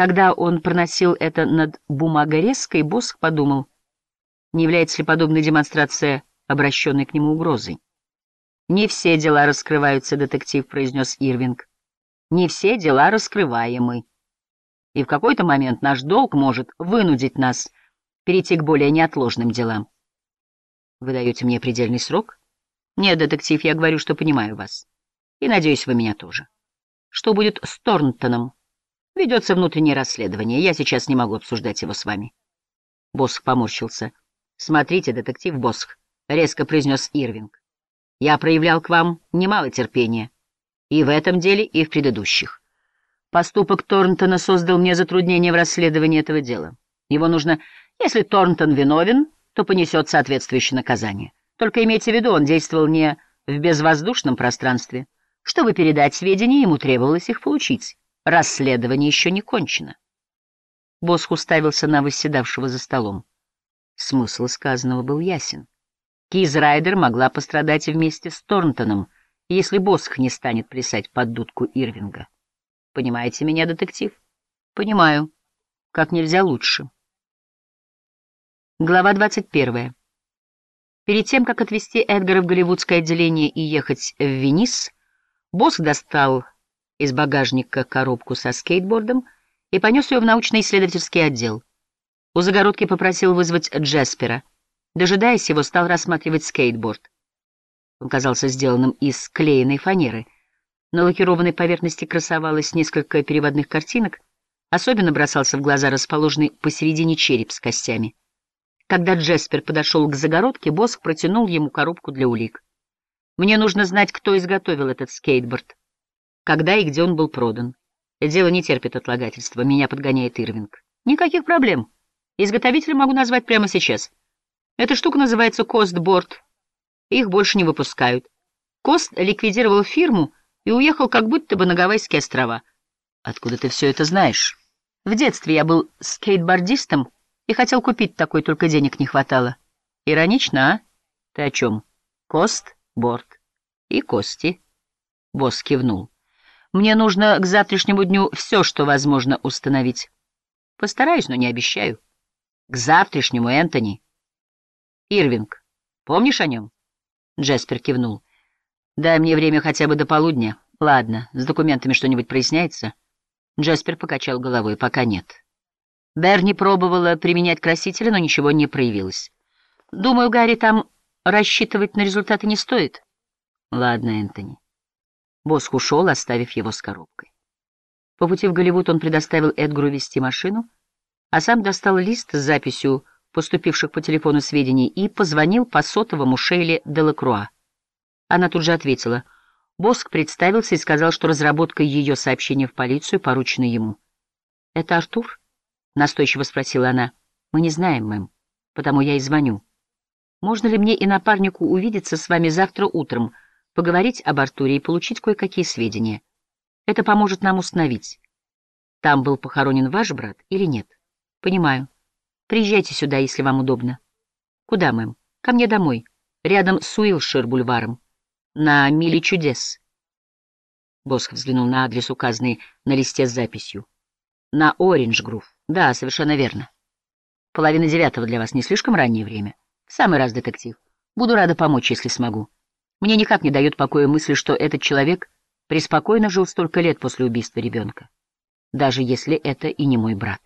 Когда он проносил это над бумагорезкой, Босх подумал, не является ли подобная демонстрация обращенной к нему угрозой. «Не все дела раскрываются, детектив», — произнес Ирвинг. «Не все дела раскрываемы. И в какой-то момент наш долг может вынудить нас перейти к более неотложным делам». «Вы даете мне предельный срок?» «Нет, детектив, я говорю, что понимаю вас. И надеюсь, вы меня тоже. Что будет с Торнтоном?» «Ведется внутреннее расследование. Я сейчас не могу обсуждать его с вами». Босх поморщился. «Смотрите, детектив Босх», — резко произнес Ирвинг. Я проявлял к вам немало терпения. И в этом деле, и в предыдущих. Поступок Торнтона создал мне затруднение в расследовании этого дела. Его нужно... Если Торнтон виновен, то понесет соответствующее наказание. Только имейте в виду, он действовал не в безвоздушном пространстве. Чтобы передать сведения, ему требовалось их получить. Расследование еще не кончено. Босх уставился на восседавшего за столом. Смысл сказанного был ясен. Кизрайдер могла пострадать вместе с Торнтоном, если Босх не станет плясать под дудку Ирвинга. Понимаете меня, детектив? Понимаю. Как нельзя лучше. Глава 21. Перед тем, как отвезти Эдгара в голливудское отделение и ехать в Венис, Босх достал из багажника коробку со скейтбордом и понес ее в научно-исследовательский отдел. У загородки попросил вызвать Джеспера — Дожидаясь его, стал рассматривать скейтборд. Он казался сделанным из клеенной фанеры. На лакированной поверхности красовалось несколько переводных картинок. Особенно бросался в глаза расположенный посередине череп с костями. Когда Джеспер подошел к загородке, Боск протянул ему коробку для улик. «Мне нужно знать, кто изготовил этот скейтборд, когда и где он был продан. Дело не терпит отлагательства, меня подгоняет Ирвинг. Никаких проблем. Изготовителя могу назвать прямо сейчас». Эта штука называется Костборд. Их больше не выпускают. Кост ликвидировал фирму и уехал как будто бы на Гавайские острова. Откуда ты все это знаешь? В детстве я был скейтбордистом и хотел купить такой, только денег не хватало. Иронично, а? Ты о чем? Кост, борт и кости. Босс кивнул. Мне нужно к завтрашнему дню все, что возможно, установить. Постараюсь, но не обещаю. К завтрашнему, Энтони. Ирвинг. Помнишь о нем? Джеспер кивнул. Дай мне время хотя бы до полудня. Ладно, с документами что-нибудь проясняется? Джеспер покачал головой. Пока нет. Берни пробовала применять красители, но ничего не проявилось. Думаю, Гарри, там рассчитывать на результаты не стоит. Ладно, Энтони. Босх ушел, оставив его с коробкой. По пути в Голливуд он предоставил Эдгару вести машину, а сам достал лист с записью поступивших по телефону сведений, и позвонил по сотовому Шейле Делакруа. Она тут же ответила. Боск представился и сказал, что разработка ее сообщения в полицию поручена ему. — Это Артур? — настойчиво спросила она. — Мы не знаем, мэм, потому я и звоню. Можно ли мне и напарнику увидеться с вами завтра утром, поговорить об Артуре и получить кое-какие сведения? Это поможет нам установить, там был похоронен ваш брат или нет. Понимаю. Приезжайте сюда, если вам удобно. Куда, мэм? Ко мне домой, рядом с Уилшир-бульваром, на Миле чудес. Босх взглянул на адрес, указанный на листе с записью. На Ориндж-Грув. Да, совершенно верно. Половина девятого для вас не слишком раннее время? В самый раз, детектив. Буду рада помочь, если смогу. Мне никак не дает покоя мысль, что этот человек преспокойно жил столько лет после убийства ребенка. Даже если это и не мой брат.